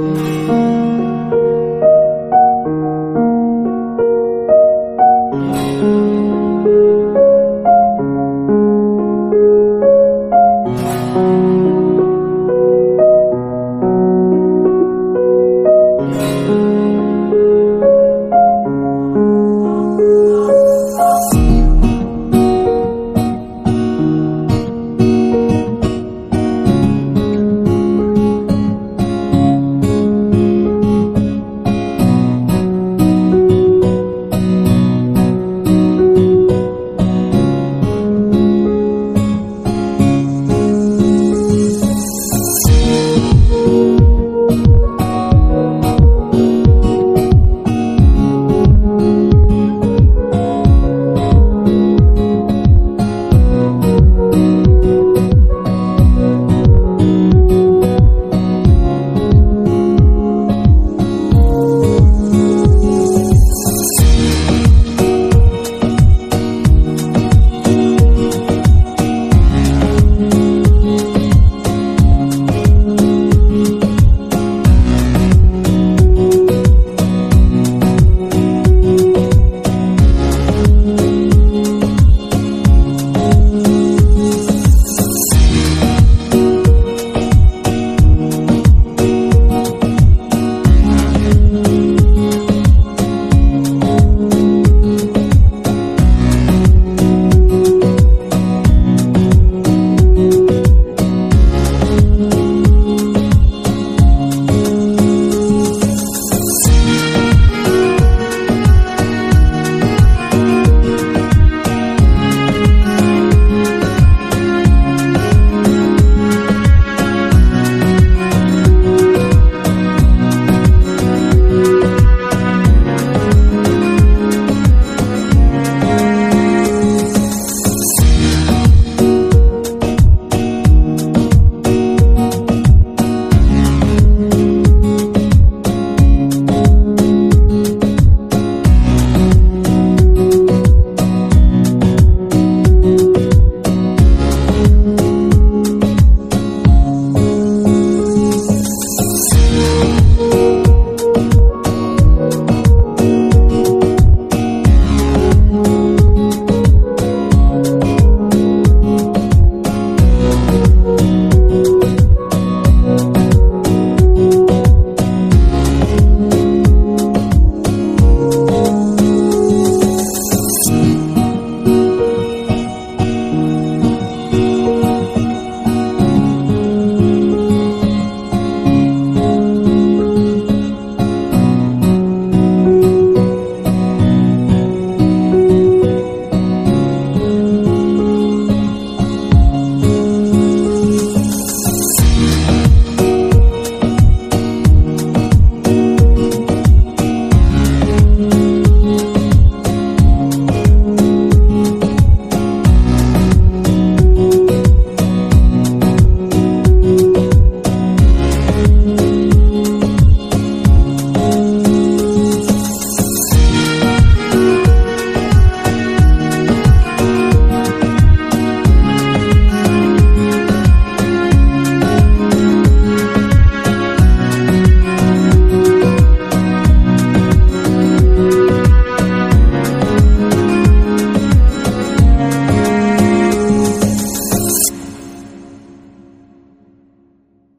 嗯